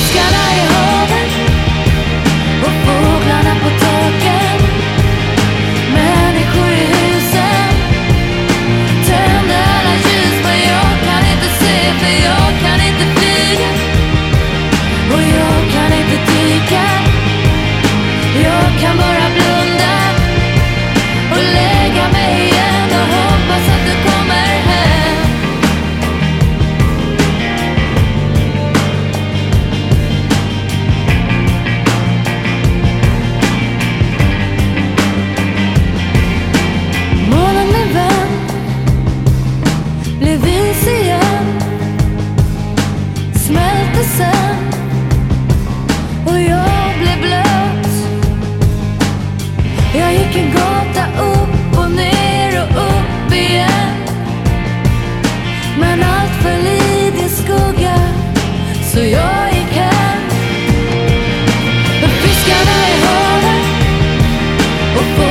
sky. och jag blev blöt. Jag gick en gata upp och ner och upp igen. Men allt föll i din skugga så jag gick hem. Men fiskarna i havet och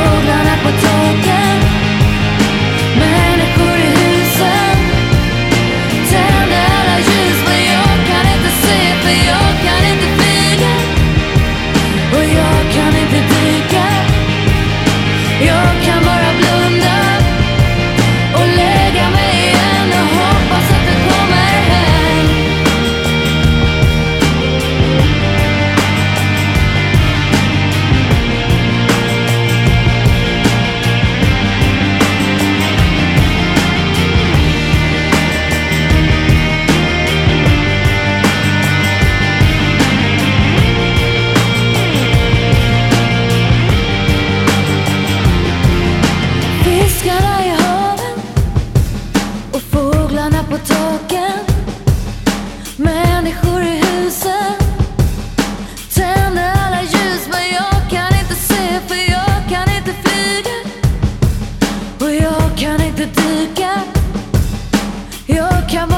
Jag kan